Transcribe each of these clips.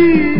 see.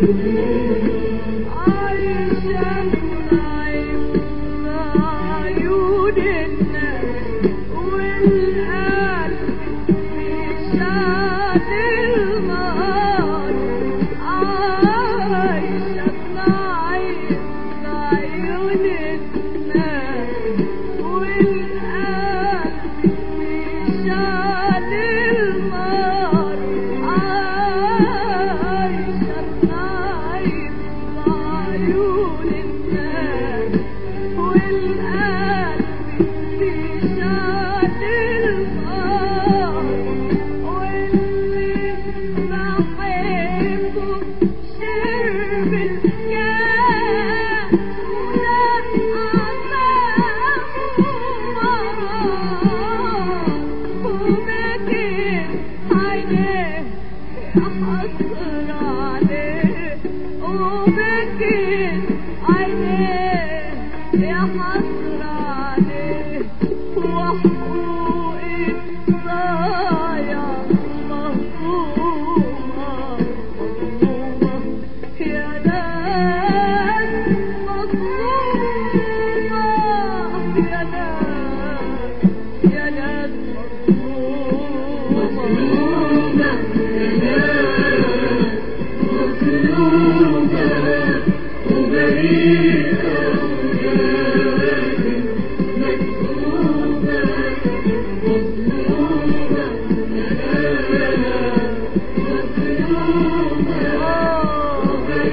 Thank you. 嗯。